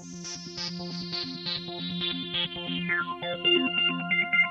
Thank you.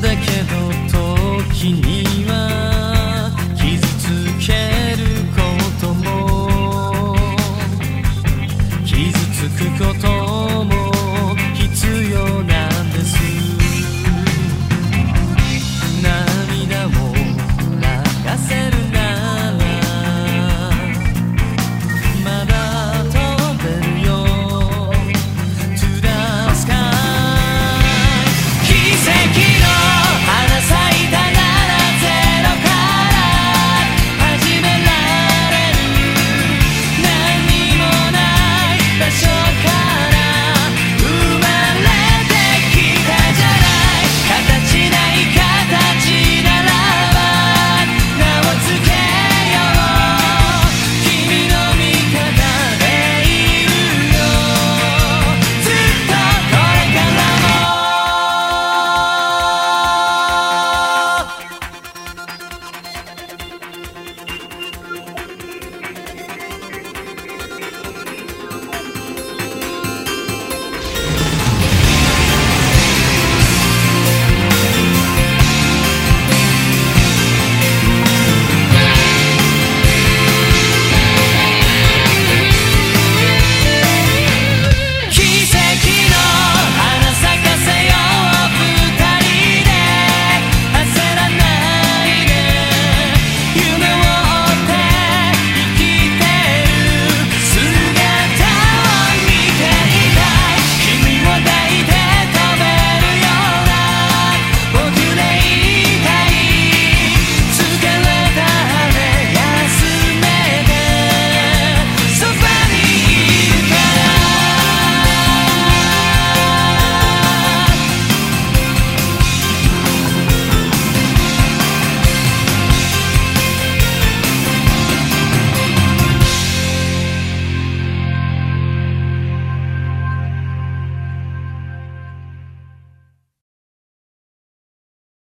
だけど時には